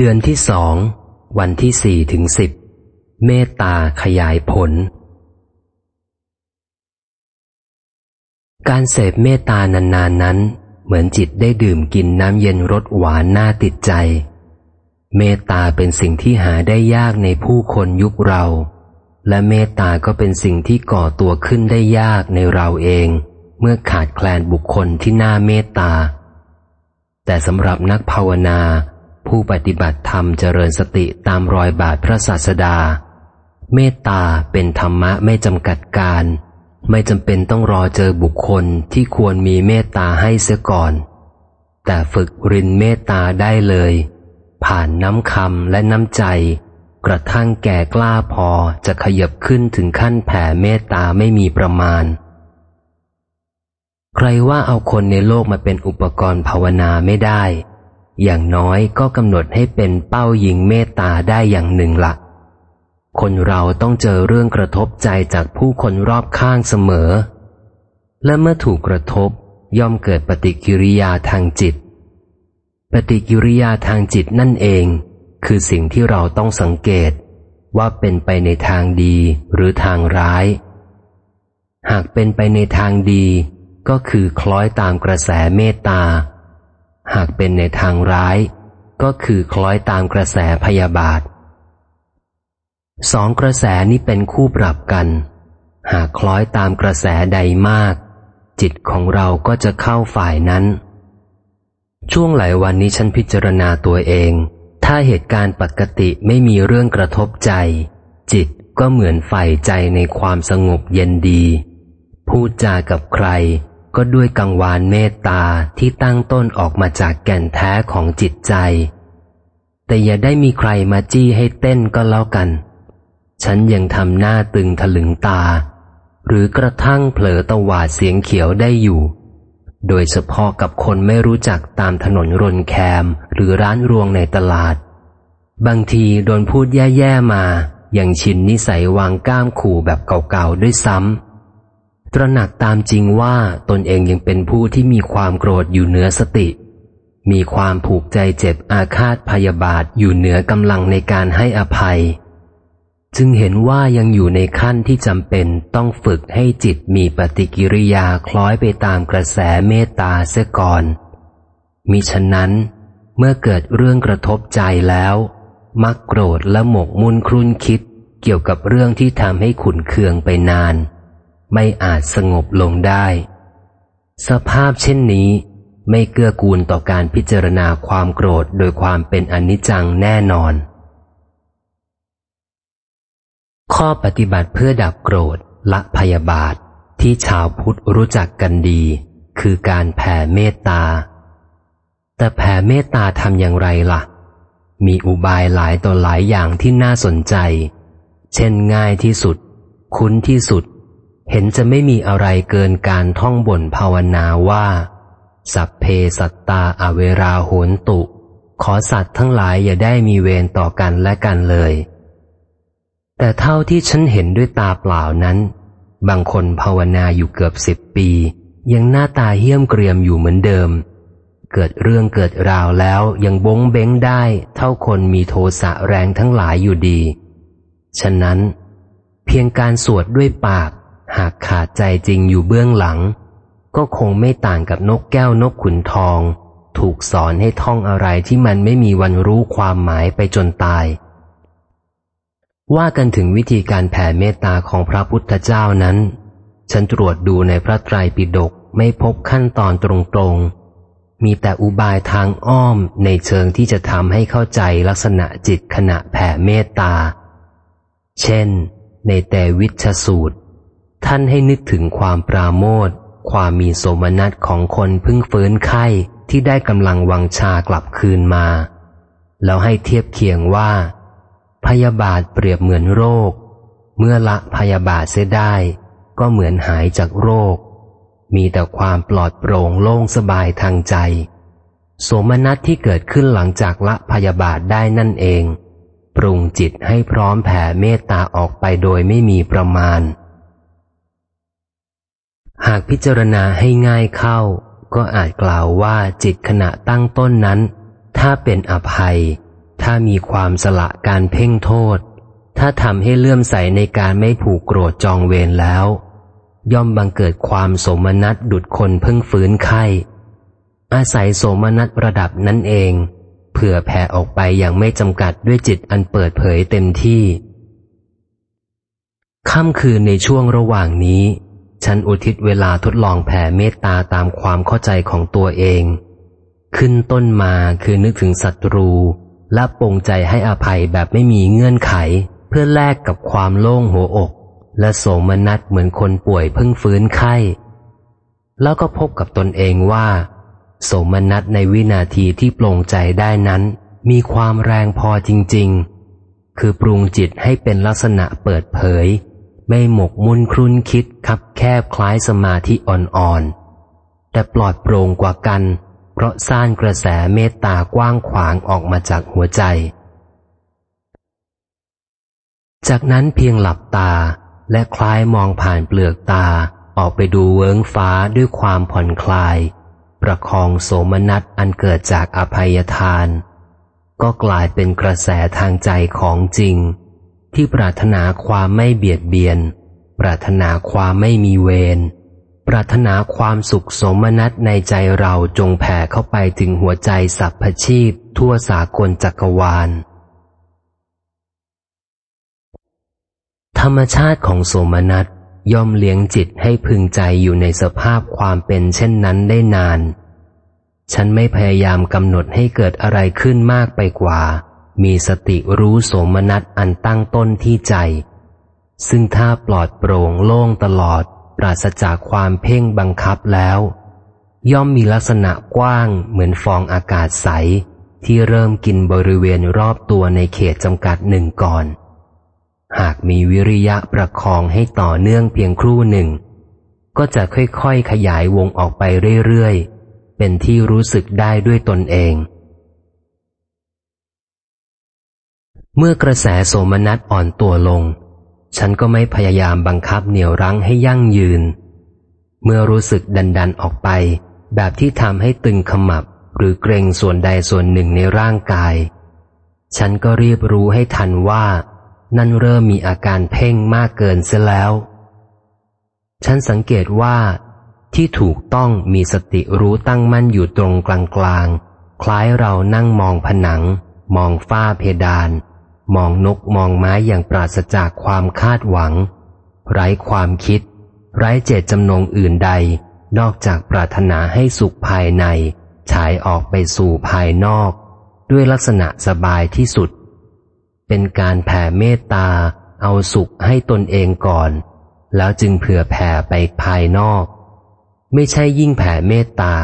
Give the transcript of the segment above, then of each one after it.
เดือนที่สอง วันที่สี่ถึงสิบ เมตตาขยายผล การเสพเมตตานานๆนนนั้น เหมือนจิตได้ดื่มกินน้ำเย็นรสหวานน่าติดใจ เมตตาเป็นสิ่งที่หาได้ยากในผู้คนยุคเรา และเมตตาก็เป็นสิ่งที่ก่อตัวขึ้นได้ยากในเราเอง เมื่อขาดแคลนบุคคลที่น่าเมตตา แต่สำหรับนักภาวนา ผู้ปฏิบัติธรรมเจริญสติตามรอยบาทพระศาสดา เมตตาเป็นธรรมะไม่จำกัดการ ไม่จำเป็นต้องรอเจอบุคคลที่ควรมีเมตตาให้เสียก่อน แต่ฝึกรินเมตตาได้เลย ผ่านน้ำคำและน้ำใจ กระทั่งแก่กล้าพอจะขยับขึ้นถึงขั้นแผ่เมตตาไม่มีประมาณ ใครว่าเอาคนในโลกมาเป็นอุปกรณ์ภาวนาไม่ได้ อย่างน้อยก็กำหนดให้เป็นเป้ายิงเมตตาได้อย่างหนึ่งละคนเราต้องเจอเรื่องกระทบใจจากผู้คนรอบข้างเสมอ และเมื่อถูกกระทบย่อมเกิดปฏิกิริยาทางจิต ปฏิกิริยาทางจิตนั่นเอง คือสิ่งที่เราต้องสังเกต ว่าเป็นไปในทางดีหรือทางร้าย หากเป็นไปในทางดี ก็คือคล้อยตามกระแสเมตตา หากเป็นในทางร้าย ก็คือคล้อยตามกระแสพยาบาทสองกระแสนี้เป็นคู่ปรับกัน หากคล้อยตามกระแสใดมาก จิตของเราก็จะเข้าฝ่ายนั้น ช่วงหลายวันนี้ฉันพิจารณาตัวเอง ถ้าเหตุการณ์ปกติไม่มีเรื่องกระทบใจ จิตก็เหมือนใฝ่ใจในความสงบเย็นดี พูดจากับใคร ก็ด้วยกังวานเมตตาที่ตั้งต้นออกมาจากแก่นแท้ของจิตใจ แต่อย่าได้มีใครมาจี้ให้เต้นก็แล้วกัน ฉันยังทำหน้าตึงถลึงตา หรือกระทั่งเผลอตวาดเสียงเขียวได้อยู่ โดยเฉพาะกับคนไม่รู้จักตามถนนรนแคมหรือร้านรวงในตลาด บางทีโดนพูดแย่ๆมาอย่างชินนิสัยวางก้ามขู่แบบเก่าๆด้วยซ้ำ ตระหนักตามจริงว่าตนเองยังเป็นผู้ที่มีความโกรธอยู่เหนือสติ มีความผูกใจเจ็บอาฆาตพยาบาทอยู่เหนือกำลังในการให้อภัย จึงเห็นว่ายังอยู่ในขั้นที่จำเป็นต้องฝึกให้จิตมีปฏิกิริยาคล้อยไปตามกระแสเมตตาเสียก่อน มิฉะนั้น เมื่อเกิดเรื่องกระทบใจแล้ว มักโกรธและหมกมุ่นครุ่นคิดเกี่ยวกับเรื่องที่ทำให้ขุนเคืองไปนาน ไม่อาจสงบลงได้ สภาพเช่นนี้ ไม่เกื้อกูลต่อการพิจารณาความโกรธโดยความเป็นอนิจจังแน่นอน ข้อปฏิบัติเพื่อดับโกรธละพยาบาทที่ชาวพุทธรู้จักกันดี คือการแผ่เมตตา แต่แผ่เมตตาทำอย่างไรละ่ะ มีอุบายหลายต่อหลายอย่างที่น่าสนใจ เช่นง่ายที่สุด คุ้นที่สุด เห็นจะไม่มีอะไรเกินการท่องบ่นภาวนาว่า สัพเพสัตตาอเวราโหนตุ ขอสัตว์ทั้งหลายอย่าได้มีเวรต่อกันและกันเลย แต่เท่าที่ฉันเห็นด้วยตาเปล่านั้น บางคนภาวนาอยู่เกือบสิบปี ยังหน้าตาเหี้ยมเกรียมอยู่เหมือนเดิม เกิดเรื่องเกิดราวแล้วยังบงเบ้งได้ เท่าคนมีโทสะแรงทั้งหลายอยู่ดี ฉะนั้น เพียงการสวดด้วยปาก หากขาดใจจริงอยู่เบื้องหลัง ก็คงไม่ต่างกับนกแก้วนกขุนทอง ถูกสอนให้ท่องอะไรที่มันไม่มีวันรู้ความหมายไปจนตาย ว่ากันถึงวิธีการแผ่เมตตาของพระพุทธเจ้านั้น ฉันตรวจดูในพระไตรปิฎกไม่พบขั้นตอนตรงๆ มีแต่อุบายทางอ้อมในเชิงที่จะทำให้เข้าใจลักษณะจิตขณะแผ่เมตตา เช่น ในแต่วิชสูตร ท่านให้นึกถึงความปราโมทความมีโสมนัสของคนพึ่งฟื้นไข้ที่ได้กำลังวังชากลับคืนมา แล้วให้เทียบเคียงว่า พยาบาทเปรียบเหมือนโรค เมื่อละพยาบาทเสียได้ ก็เหมือนหายจากโรค มีแต่ความปลอดโปร่งโล่งสบายทางใจ โสมนัสที่เกิดขึ้นหลังจากละพยาบาทได้นั่นเอง ปรุงจิตให้พร้อมแผ่เมตตาออกไปโดยไม่มีประมาณ หากพิจารณาให้ง่ายเข้า ก็อาจกล่าวว่าจิตขณะตั้งต้นนั้น ถ้าเป็นอภัย ถ้ามีความสละการเพ่งโทษ ถ้าทำให้เลื่อมใสในการไม่ผูกโกรธจองเวรแล้ว ย่อมบังเกิดความสมนัสดุดคนเพิ่งฟื้นไข้ อาศัยสมนัสระดับนั้นเองเผื่อแผ่ออกไปอย่างไม่จำกัดด้วยจิตอันเปิดเผยเต็มที่ค่ำคืนในช่วงระหว่างนี้ ฉันอุทิศเวลาทดลองแผ่เมตตาตามความเข้าใจของตัวเอง ขึ้นต้นมาคือนึกถึงศัตรู และปรงใจให้อภัยแบบไม่มีเงื่อนไข เพื่อแลกกับความโล่งหัวอก และโสมนัสเหมือนคนป่วยเพิ่งฟื้นไข้ แล้วก็พบกับตนเองว่า โสมนัสในวินาทีที่ปลงใจได้นั้น มีความแรงพอจริง ๆ คือปรุงจิตให้เป็นลักษณะเปิดเผย ไม่หมกมุ่นครุนคิดคับแคบคล้ายสมาธิอ่อนๆ แต่ปลอดโปร่งกว่ากัน เพราะสร้างกระแสเมตตากว้างขวางออกมาจากหัวใจ จากนั้นเพียงหลับตาและคล้ายมองผ่านเปลือกตาออกไปดูเวิ้งฟ้าด้วยความผ่อนคลาย ประคองโสมนัสอันเกิดจากอภัยทาน ก็กลายเป็นกระแสทางใจของจริง ที่ปรารถนาความไม่เบียดเบียน ปรารถนาความไม่มีเวร ปรารถนาความสุขสมนัตในใจเราจงแผ่เข้าไปถึงหัวใจสัพพชีพ ทั่วสากลจักรวาล ธรรมชาติของสมนัตย่อมเลี้ยงจิตให้พึงใจอยู่ในสภาพความเป็นเช่นนั้นได้นาน ฉันไม่พยายามกำหนดให้เกิดอะไรขึ้นมากไปกว่า มีสติรู้โสมนัตอันตั้งต้นที่ใจ ซึ่งถ้าปลอดโปร่งโล่งตลอด ปราศจากความเพ่งบังคับแล้ว ย่อมมีลักษณะกว้างเหมือนฟองอากาศใส ที่เริ่มกินบริเวณรอบตัวในเขตจำกัดหนึ่งก่อน หากมีวิริยะประคองให้ต่อเนื่องเพียงครู่หนึ่ง ก็จะค่อยๆขยายวงออกไปเรื่อยๆ เป็นที่รู้สึกได้ด้วยตนเอง เมื่อกระแสโสมนัสอ่อนตัวลง ฉันก็ไม่พยายามบังคับเหนี่ยวรั้งให้ยั่งยืน เมื่อรู้สึกดันดันออกไป แบบที่ทำให้ตึงขมับ หรือเกรงส่วนใดส่วนหนึ่งในร่างกาย ฉันก็รีบรู้ให้ทันว่า นั่นเริ่มมีอาการเพ่งมากเกินเสียแล้ว ฉันสังเกตว่า ที่ถูกต้องมีสติรู้ตั้งมั่นอยู่ตรงกลางกลางคล้ายเรานั่งมองผนัง มองฝ้าเพดาน มองนกมองไม้อย่างปราศจากความคาดหวัง ไร้ความคิด ไร้เจตจำนงอื่นใด นอกจากปรารถนาให้สุขภายใน ฉายออกไปสู่ภายนอก ด้วยลักษณะสบายที่สุด เป็นการแผ่เมตตา เอาสุขให้ตนเองก่อน แล้วจึงเผื่อแผ่ไปภายนอก ไม่ใช่ยิ่งแผ่เมตตา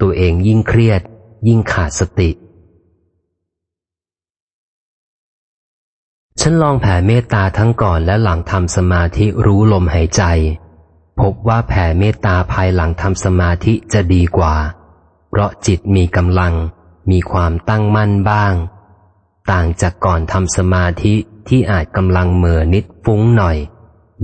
ตัวเองยิ่งเครียด ยิ่งขาดสติ ฉันลองแผ่เมตตาทั้งก่อนและหลังทำสมาธิรู้ลมหายใจ พบว่าแผ่เมตตาภายหลังทำสมาธิจะดีกว่า เพราะจิตมีกำลัง มีความตั้งมั่นบ้าง ต่างจากก่อนทำสมาธิที่อาจกำลังเมื่อนิดฟุ้งหน่อย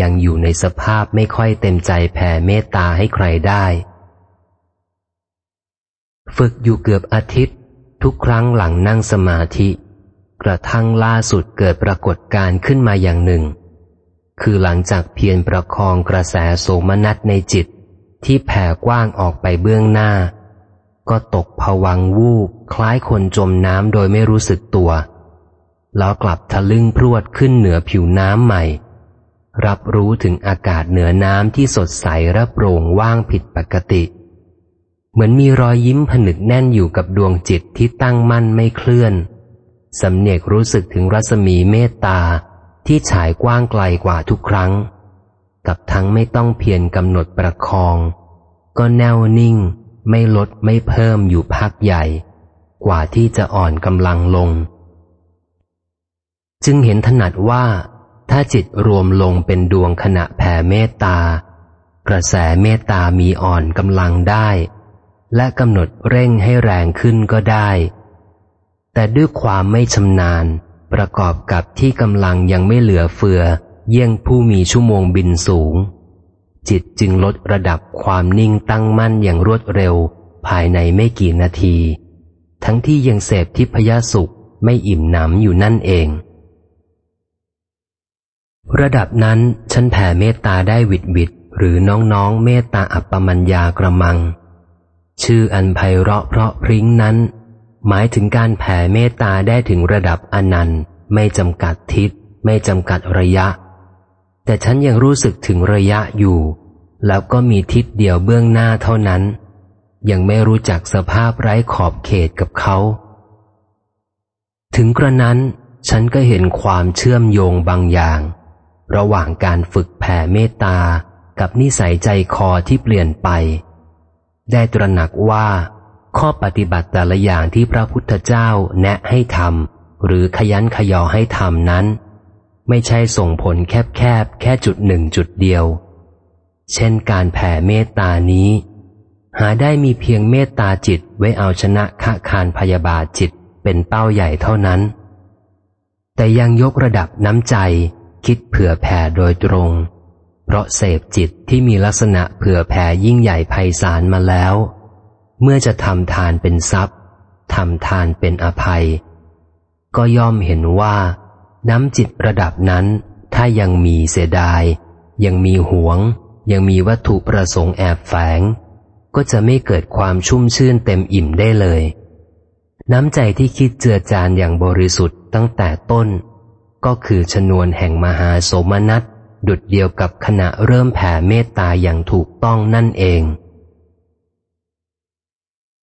ยังอยู่ในสภาพไม่ค่อยเต็มใจแผ่เมตตาให้ใครได้ ฝึกอยู่เกือบอาทิตย์ ทุกครั้งหลังนั่งสมาธิ กระทั่งล่าสุดเกิดปรากฏการขึ้นมาอย่างหนึ่ง คือหลังจากเพียรประคองกระแสโสมนัสในจิต ที่แผ่กว้างออกไปเบื้องหน้า ก็ตกผวังวูบคล้ายคนจมน้ำโดยไม่รู้สึกตัว แล้วกลับทะลึ่งพรวดขึ้นเหนือผิวน้ำใหม่ รับรู้ถึงอากาศเหนือน้ำที่สดใสระโปร่งว่างผิดปกติ เหมือนมีรอยยิ้มผนึกแน่นอยู่กับดวงจิตที่ตั้งมั่นไม่เคลื่อน สำเนียกรู้สึกถึงรัศมีเมตตาที่ฉายกว้างไกลกว่าทุกครั้ง กับทั้งไม่ต้องเพียรกำหนดประคอง ก็แน่วนิ่ง ไม่ลดไม่เพิ่มอยู่พักใหญ่ กว่าที่จะอ่อนกำลังลง จึงเห็นถนัดว่า ถ้าจิตรวมลงเป็นดวงขณะแผ่เมตตา กระแสเมตตามีอ่อนกำลังได้ และกำหนดเร่งให้แรงขึ้นก็ได้ แต่ด้วยความไม่ชำนาญ ประกอบกับที่กำลังยังไม่เหลือเฟือ เยี่ยงผู้มีชั่วโมงบินสูง จิตจึงลดระดับความนิ่งตั้งมั่นอย่างรวดเร็ว ภายในไม่กี่นาที ทั้งที่ยังเสพทิพยสุขไม่อิ่มหนำอยู่นั่นเอง ระดับนั้นฉันแผ่เมตตาได้วิดวิดหรือน้องๆเมตตาอัปปมัญญากระมัง ชื่ออันไพเราะเพราะพริ้งนั้น หมายถึงการแผ่เมตตาได้ถึงระดับอนันต์ ไม่จำกัดทิศ ไม่จำกัดระยะ แต่ฉันยังรู้สึกถึงระยะอยู่ แล้วก็มีทิศเดียวเบื้องหน้าเท่านั้น ยังไม่รู้จักสภาพไร้ขอบเขตกับเขา ถึงกระนั้น ฉันก็เห็นความเชื่อมโยงบางอย่าง ระหว่างการฝึกแผ่เมตตากับนิสัยใจคอที่เปลี่ยนไป ได้ตระหนักว่า ข้อปฏิบัติแต่ละอย่างที่พระพุทธเจ้าแนะให้ทำหรือขยันขยอให้ทำนั้น ไม่ใช่ส่งผลแคบแคบแค่จุดหนึ่งจุดเดียว เช่นการแผ่เมตตานี้ หาได้มีเพียงเมตตาจิตไว้เอาชนะขะคารพยาบาทจิตเป็นเป้าใหญ่เท่านั้น แต่ยังยกระดับน้ำใจ คิดเผื่อแผ่โดยตรง เพราะเสพจิตที่มีลักษณะเผื่อแผ่ยิ่งใหญ่ไพศาลมาแล้ว เมื่อจะทำทานเป็นทรัพย์ทำทานเป็นอภัย ก็ย่อมเห็นว่า น้ำจิตระดับนั้น ถ้ายังมีเสียดาย ยังมีหวง ยังมีวัตถุประสงค์แอบแฝง ก็จะไม่เกิดความชุ่มชื่นเต็มอิ่มได้เลย น้ำใจที่คิดเจือจานอย่างบริสุทธิ์ตั้งแต่ต้น ก็คือชนวนแห่งมหาโสมนัสดุดเดียวกับขณะเริ่มแผ่เมตตาอย่างถูกต้องนั่นเอง